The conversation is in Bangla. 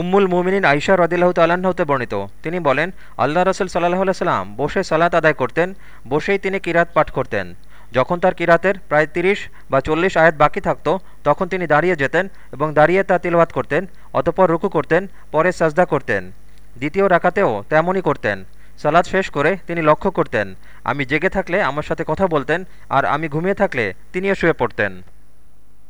উম্মুল মুমিনিন আইসা রদিল্লাহ তাল্লাহতে হতে বর্ণিত। তিনি বলেন, আল্লাহ রসুল সাল্লাহ সাল্লাম বসে সালাত আদায় করতেন, বসেই তিনি কিরাত পাঠ করতেন। যখন তার কিরাতের প্রায় তিরিশ বা চল্লিশ আয়াত বাকি থাকত, তখন তিনি দাঁড়িয়ে যেতেন এবং দাঁড়িয়ে তা তিলবাত করতেন, অতপর রুকু করতেন, পরে সাজদা করতেন। দ্বিতীয় রাকাতেও তেমনই করতেন। সালাদ শেষ করে তিনি লক্ষ্য করতেন, আমি জেগে থাকলে আমার সাথে কথা বলতেন, আর আমি ঘুমিয়ে থাকলে তিনিও শুয়ে পড়তেন।